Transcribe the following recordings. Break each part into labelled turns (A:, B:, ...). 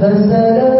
A: فسلام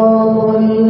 A: اللهم